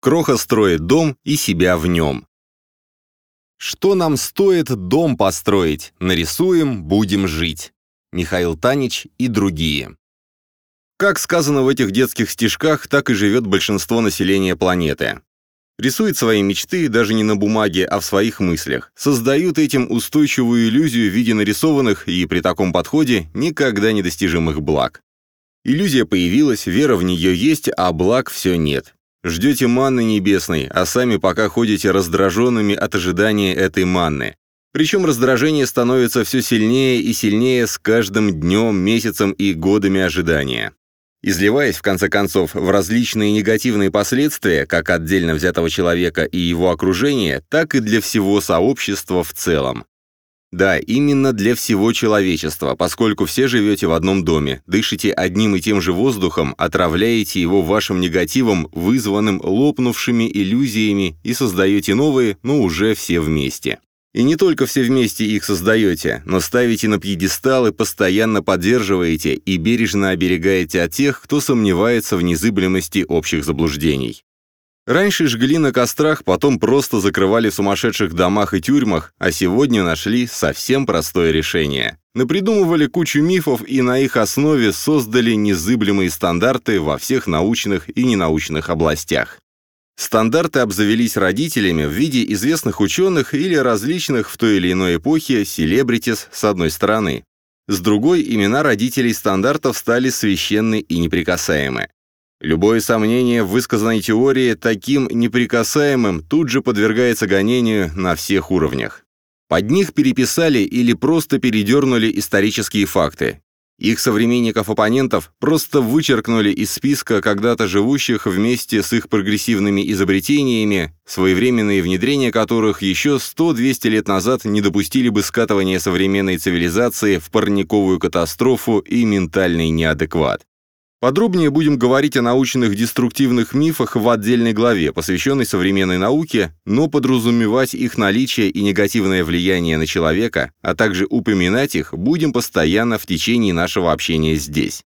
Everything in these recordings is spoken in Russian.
Кроха строит дом и себя в нем. Что нам стоит дом построить? Нарисуем, будем жить. Михаил Танич и другие. Как сказано в этих детских стишках, так и живет большинство населения планеты. Рисует свои мечты даже не на бумаге, а в своих мыслях. Создают этим устойчивую иллюзию в виде нарисованных и при таком подходе никогда недостижимых благ. Иллюзия появилась, вера в нее есть, а благ все нет. Ждете манны небесной, а сами пока ходите раздраженными от ожидания этой манны. Причем раздражение становится все сильнее и сильнее с каждым днем, месяцем и годами ожидания. Изливаясь, в конце концов, в различные негативные последствия, как отдельно взятого человека и его окружения, так и для всего сообщества в целом. Да, именно для всего человечества, поскольку все живете в одном доме, дышите одним и тем же воздухом, отравляете его вашим негативом, вызванным лопнувшими иллюзиями и создаете новые, но уже все вместе. И не только все вместе их создаете, но ставите на пьедестал и постоянно поддерживаете и бережно оберегаете от тех, кто сомневается в незыблемости общих заблуждений. Раньше жгли на кострах, потом просто закрывали в сумасшедших домах и тюрьмах, а сегодня нашли совсем простое решение. Напридумывали кучу мифов и на их основе создали незыблемые стандарты во всех научных и ненаучных областях. Стандарты обзавелись родителями в виде известных ученых или различных в той или иной эпохе селебритис с одной стороны. С другой, имена родителей стандартов стали священны и неприкасаемы. Любое сомнение в высказанной теории таким неприкасаемым тут же подвергается гонению на всех уровнях. Под них переписали или просто передернули исторические факты. Их современников-оппонентов просто вычеркнули из списка когда-то живущих вместе с их прогрессивными изобретениями, своевременные внедрения которых еще 100-200 лет назад не допустили бы скатывания современной цивилизации в парниковую катастрофу и ментальный неадекват. Подробнее будем говорить о научных деструктивных мифах в отдельной главе, посвященной современной науке, но подразумевать их наличие и негативное влияние на человека, а также упоминать их будем постоянно в течение нашего общения здесь.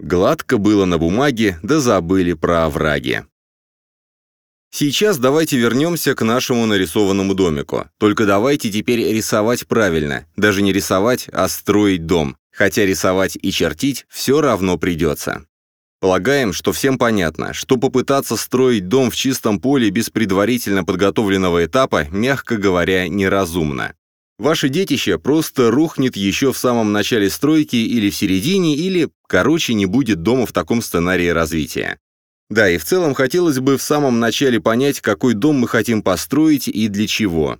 Гладко было на бумаге, да забыли про овраги. Сейчас давайте вернемся к нашему нарисованному домику. Только давайте теперь рисовать правильно. Даже не рисовать, а строить дом хотя рисовать и чертить все равно придется. Полагаем, что всем понятно, что попытаться строить дом в чистом поле без предварительно подготовленного этапа, мягко говоря, неразумно. Ваше детище просто рухнет еще в самом начале стройки или в середине, или, короче, не будет дома в таком сценарии развития. Да, и в целом хотелось бы в самом начале понять, какой дом мы хотим построить и для чего.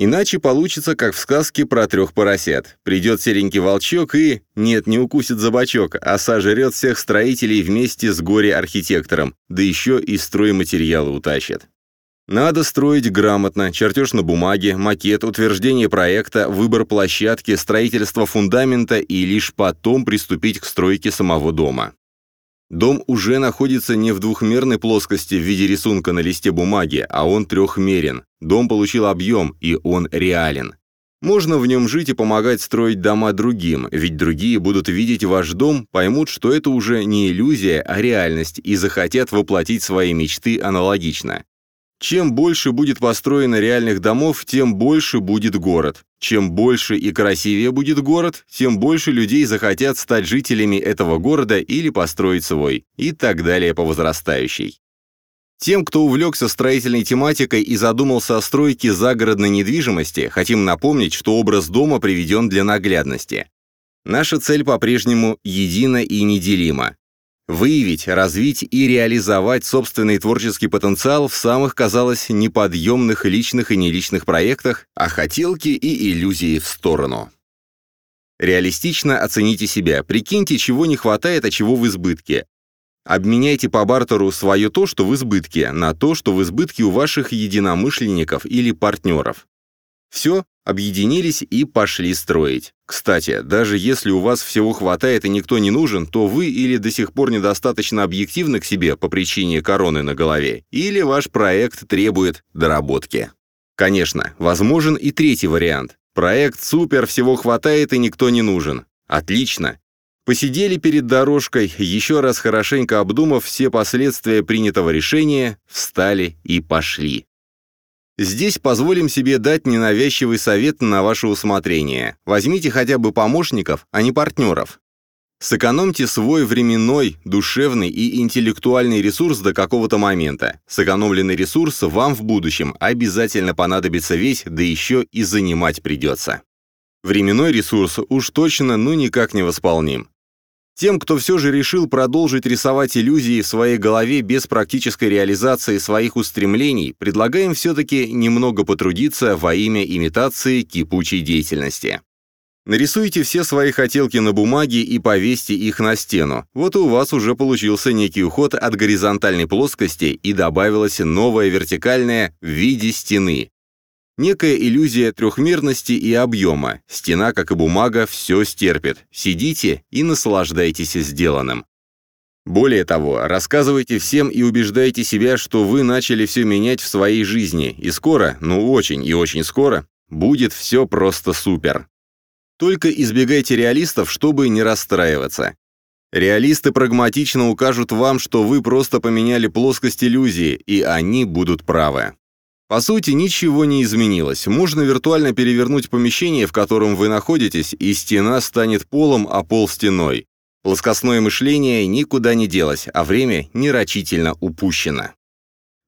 Иначе получится, как в сказке про трех поросят. Придет серенький волчок и... Нет, не укусит за бочок, а сожрет всех строителей вместе с горе-архитектором, да еще и стройматериалы утащит. Надо строить грамотно, чертеж на бумаге, макет, утверждение проекта, выбор площадки, строительство фундамента и лишь потом приступить к стройке самого дома. Дом уже находится не в двухмерной плоскости в виде рисунка на листе бумаги, а он трехмерен. Дом получил объем, и он реален. Можно в нем жить и помогать строить дома другим, ведь другие будут видеть ваш дом, поймут, что это уже не иллюзия, а реальность, и захотят воплотить свои мечты аналогично. Чем больше будет построено реальных домов, тем больше будет город. Чем больше и красивее будет город, тем больше людей захотят стать жителями этого города или построить свой, и так далее по возрастающей. Тем, кто увлекся строительной тематикой и задумался о стройке загородной недвижимости, хотим напомнить, что образ дома приведен для наглядности. Наша цель по-прежнему едина и неделима выявить, развить и реализовать собственный творческий потенциал в самых, казалось, неподъемных личных и неличных проектах, а хотелки и иллюзии в сторону. Реалистично оцените себя, прикиньте, чего не хватает, а чего в избытке. Обменяйте по бартеру свое то, что в избытке, на то, что в избытке у ваших единомышленников или партнеров. Все, объединились и пошли строить. Кстати, даже если у вас всего хватает и никто не нужен, то вы или до сих пор недостаточно объективны к себе по причине короны на голове, или ваш проект требует доработки. Конечно, возможен и третий вариант. Проект супер, всего хватает и никто не нужен. Отлично. Посидели перед дорожкой, еще раз хорошенько обдумав все последствия принятого решения, встали и пошли. Здесь позволим себе дать ненавязчивый совет на ваше усмотрение. Возьмите хотя бы помощников, а не партнеров. Сэкономьте свой временной, душевный и интеллектуальный ресурс до какого-то момента. Сэкономленный ресурс вам в будущем обязательно понадобится весь, да еще и занимать придется. Временной ресурс уж точно ну никак не восполним. Тем, кто все же решил продолжить рисовать иллюзии в своей голове без практической реализации своих устремлений, предлагаем все-таки немного потрудиться во имя имитации кипучей деятельности. Нарисуйте все свои хотелки на бумаге и повесьте их на стену. Вот у вас уже получился некий уход от горизонтальной плоскости и добавилась новая вертикальная в виде стены. Некая иллюзия трехмерности и объема. Стена, как и бумага, все стерпит. Сидите и наслаждайтесь сделанным. Более того, рассказывайте всем и убеждайте себя, что вы начали все менять в своей жизни, и скоро, ну очень и очень скоро, будет все просто супер. Только избегайте реалистов, чтобы не расстраиваться. Реалисты прагматично укажут вам, что вы просто поменяли плоскость иллюзии, и они будут правы. По сути, ничего не изменилось. Можно виртуально перевернуть помещение, в котором вы находитесь, и стена станет полом, а пол стеной. Плоскостное мышление никуда не делось, а время нерочительно упущено.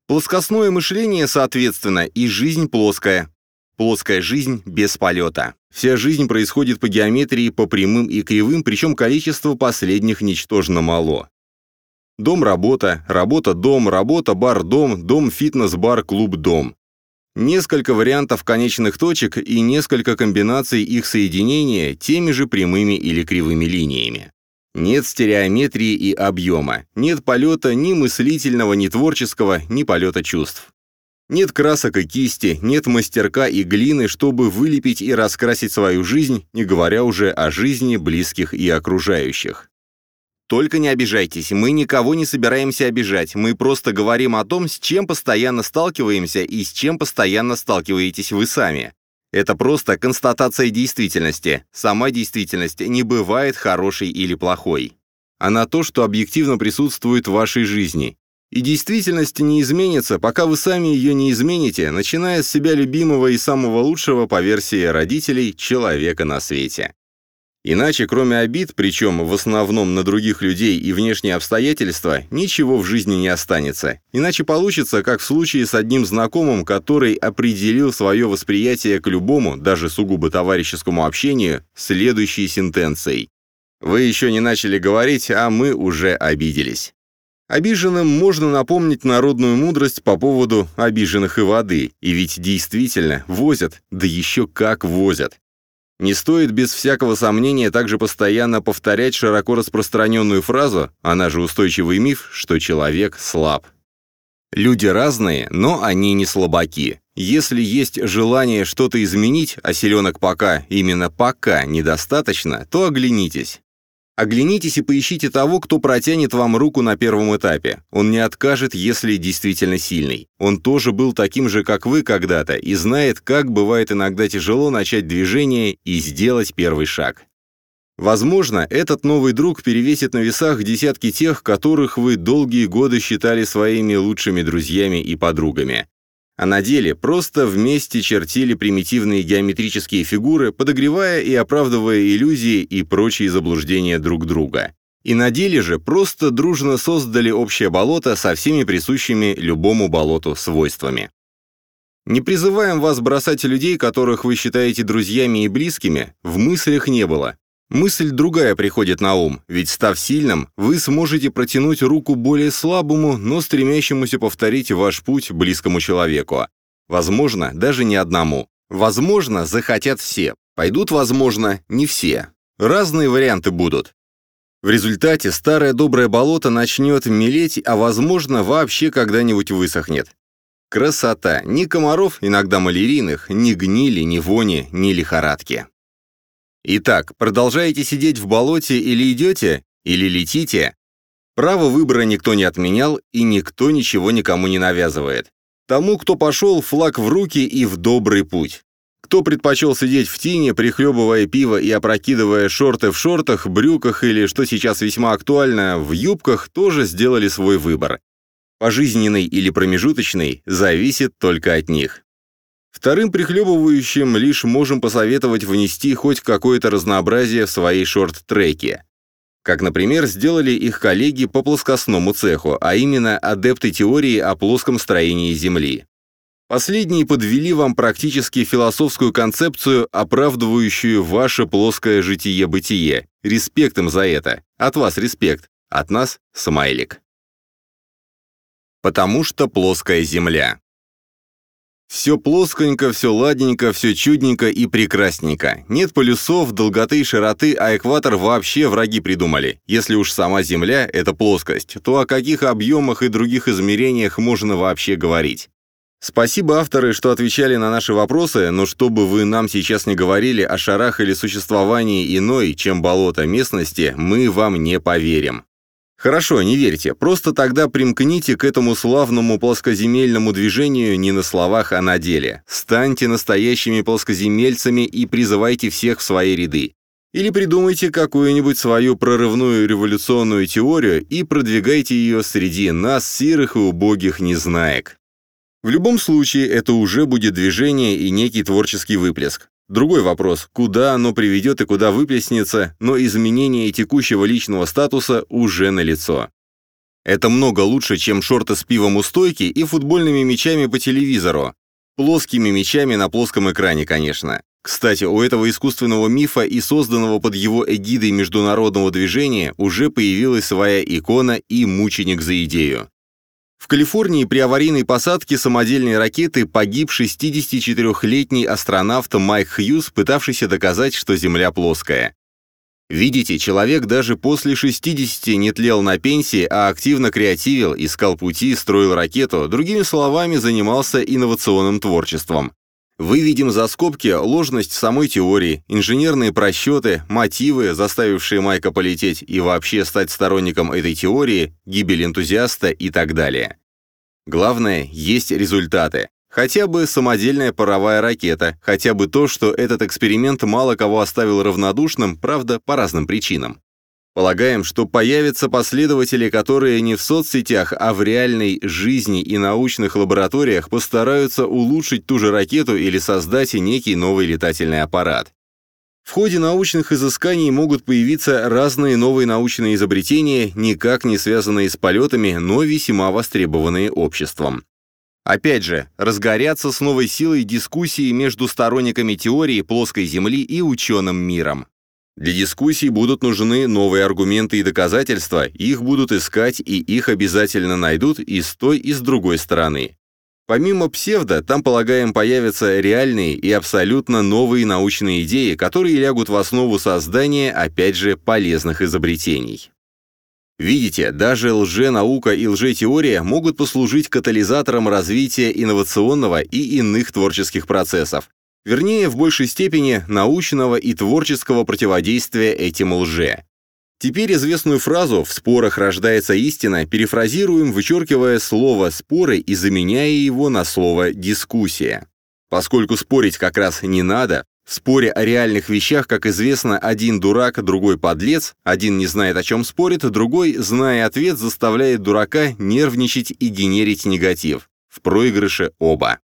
Плоскостное мышление, соответственно, и жизнь плоская. Плоская жизнь без полета. Вся жизнь происходит по геометрии, по прямым и кривым, причем количество последних ничтожно мало. Дом-работа, работа-дом, работа-бар-дом, дом-фитнес-бар, клуб-дом. Несколько вариантов конечных точек и несколько комбинаций их соединения теми же прямыми или кривыми линиями. Нет стереометрии и объема, нет полета ни мыслительного, ни творческого, ни полета чувств. Нет красок и кисти, нет мастерка и глины, чтобы вылепить и раскрасить свою жизнь, не говоря уже о жизни близких и окружающих. Только не обижайтесь, мы никого не собираемся обижать, мы просто говорим о том, с чем постоянно сталкиваемся и с чем постоянно сталкиваетесь вы сами. Это просто констатация действительности. Сама действительность не бывает хорошей или плохой. Она то, что объективно присутствует в вашей жизни. И действительность не изменится, пока вы сами ее не измените, начиная с себя любимого и самого лучшего по версии родителей человека на свете. Иначе, кроме обид, причем в основном на других людей и внешние обстоятельства, ничего в жизни не останется. Иначе получится, как в случае с одним знакомым, который определил свое восприятие к любому, даже сугубо товарищескому общению, следующей сентенцией. Вы еще не начали говорить, а мы уже обиделись. Обиженным можно напомнить народную мудрость по поводу обиженных и воды, и ведь действительно возят, да еще как возят. Не стоит без всякого сомнения также постоянно повторять широко распространенную фразу, она же устойчивый миф, что человек слаб. Люди разные, но они не слабаки. Если есть желание что-то изменить, а селенок пока, именно пока, недостаточно, то оглянитесь. Оглянитесь и поищите того, кто протянет вам руку на первом этапе. Он не откажет, если действительно сильный. Он тоже был таким же, как вы когда-то, и знает, как бывает иногда тяжело начать движение и сделать первый шаг. Возможно, этот новый друг перевесит на весах десятки тех, которых вы долгие годы считали своими лучшими друзьями и подругами а на деле просто вместе чертили примитивные геометрические фигуры, подогревая и оправдывая иллюзии и прочие заблуждения друг друга. И на деле же просто дружно создали общее болото со всеми присущими любому болоту свойствами. Не призываем вас бросать людей, которых вы считаете друзьями и близкими, в мыслях не было. Мысль другая приходит на ум, ведь став сильным, вы сможете протянуть руку более слабому, но стремящемуся повторить ваш путь близкому человеку. Возможно, даже не одному. Возможно, захотят все. Пойдут, возможно, не все. Разные варианты будут. В результате старое доброе болото начнет мелеть, а возможно, вообще когда-нибудь высохнет. Красота. Ни комаров, иногда малярийных, ни гнили, ни вони, ни лихорадки. Итак, продолжаете сидеть в болоте или идете, или летите? Право выбора никто не отменял, и никто ничего никому не навязывает. Тому, кто пошел, флаг в руки и в добрый путь. Кто предпочел сидеть в тине, прихлебывая пиво и опрокидывая шорты в шортах, брюках или, что сейчас весьма актуально, в юбках, тоже сделали свой выбор. Пожизненный или промежуточный зависит только от них. Вторым прихлебывающим лишь можем посоветовать внести хоть какое-то разнообразие в свои шорт-треки. Как, например, сделали их коллеги по плоскостному цеху, а именно адепты теории о плоском строении Земли. Последние подвели вам практически философскую концепцию, оправдывающую ваше плоское житие-бытие. Респектом за это. От вас респект. От нас смайлик. Потому что плоская Земля. Все плосконько, все ладненько, все чудненько и прекрасненько. Нет полюсов, долготы и широты, а экватор вообще враги придумали. Если уж сама Земля — это плоскость, то о каких объемах и других измерениях можно вообще говорить? Спасибо, авторы, что отвечали на наши вопросы, но чтобы вы нам сейчас не говорили о шарах или существовании иной, чем болото местности, мы вам не поверим. Хорошо, не верьте, просто тогда примкните к этому славному плоскоземельному движению не на словах, а на деле. Станьте настоящими плоскоземельцами и призывайте всех в свои ряды. Или придумайте какую-нибудь свою прорывную революционную теорию и продвигайте ее среди нас, сирых и убогих незнаек. В любом случае, это уже будет движение и некий творческий выплеск. Другой вопрос, куда оно приведет и куда выплеснется, но изменение текущего личного статуса уже налицо. Это много лучше, чем шорты с пивом у стойки и футбольными мячами по телевизору. Плоскими мячами на плоском экране, конечно. Кстати, у этого искусственного мифа и созданного под его эгидой международного движения уже появилась своя икона и мученик за идею. В Калифорнии при аварийной посадке самодельной ракеты погиб 64-летний астронавт Майк Хьюз, пытавшийся доказать, что Земля плоская. Видите, человек даже после 60 не тлел на пенсии, а активно креативил, искал пути, строил ракету, другими словами, занимался инновационным творчеством. Выведем за скобки ложность самой теории, инженерные просчеты, мотивы, заставившие Майка полететь и вообще стать сторонником этой теории, гибель энтузиаста и так далее. Главное, есть результаты. Хотя бы самодельная паровая ракета, хотя бы то, что этот эксперимент мало кого оставил равнодушным, правда, по разным причинам. Полагаем, что появятся последователи, которые не в соцсетях, а в реальной жизни и научных лабораториях постараются улучшить ту же ракету или создать некий новый летательный аппарат. В ходе научных изысканий могут появиться разные новые научные изобретения, никак не связанные с полетами, но весьма востребованные обществом. Опять же, разгорятся с новой силой дискуссии между сторонниками теории плоской Земли и ученым миром. Для дискуссий будут нужны новые аргументы и доказательства, их будут искать и их обязательно найдут и с той, и с другой стороны. Помимо псевдо, там, полагаем, появятся реальные и абсолютно новые научные идеи, которые лягут в основу создания, опять же, полезных изобретений. Видите, даже лженаука и лжетеория могут послужить катализатором развития инновационного и иных творческих процессов, Вернее, в большей степени научного и творческого противодействия этим лже. Теперь известную фразу «в спорах рождается истина» перефразируем, вычеркивая слово «споры» и заменяя его на слово «дискуссия». Поскольку спорить как раз не надо, в споре о реальных вещах, как известно, один дурак, другой подлец, один не знает, о чем спорит, другой, зная ответ, заставляет дурака нервничать и генерить негатив. В проигрыше оба.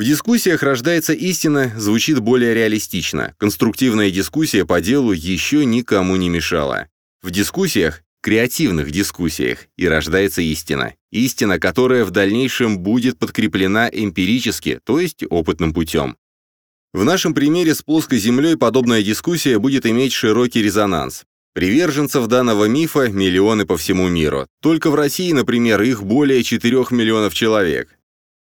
В дискуссиях рождается истина, звучит более реалистично. Конструктивная дискуссия по делу еще никому не мешала. В дискуссиях, креативных дискуссиях, и рождается истина. Истина, которая в дальнейшем будет подкреплена эмпирически, то есть опытным путем. В нашем примере с плоской Землей подобная дискуссия будет иметь широкий резонанс. Приверженцев данного мифа миллионы по всему миру. Только в России, например, их более 4 миллионов человек.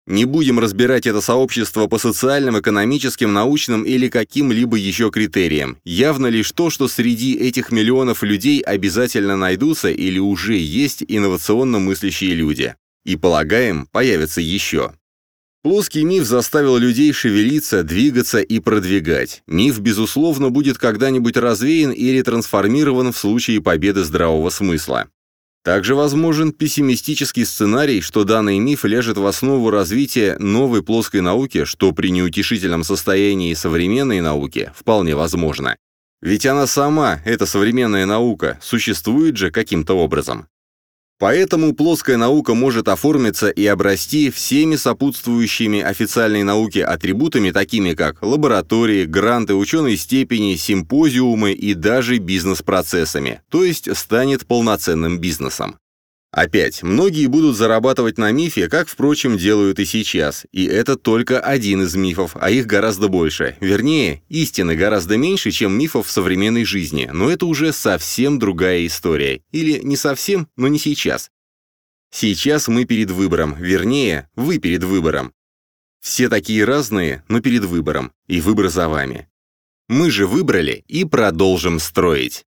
Не будем разбирать это сообщество по социальным, экономическим, научным или каким-либо еще критериям. Явно лишь то, что среди этих миллионов людей обязательно найдутся или уже есть инновационно мыслящие люди. И, полагаем, появятся еще. Плоский миф заставил людей шевелиться, двигаться и продвигать. Миф, безусловно, будет когда-нибудь развеян или трансформирован в случае победы здравого смысла. Также возможен пессимистический сценарий, что данный миф ляжет в основу развития новой плоской науки, что при неутешительном состоянии современной науки вполне возможно. Ведь она сама, эта современная наука, существует же каким-то образом. Поэтому плоская наука может оформиться и обрасти всеми сопутствующими официальной науке атрибутами, такими как лаборатории, гранты ученой степени, симпозиумы и даже бизнес-процессами, то есть станет полноценным бизнесом. Опять, многие будут зарабатывать на мифе, как, впрочем, делают и сейчас, и это только один из мифов, а их гораздо больше. Вернее, истины гораздо меньше, чем мифов в современной жизни, но это уже совсем другая история. Или не совсем, но не сейчас. Сейчас мы перед выбором, вернее, вы перед выбором. Все такие разные, но перед выбором, и выбор за вами. Мы же выбрали и продолжим строить.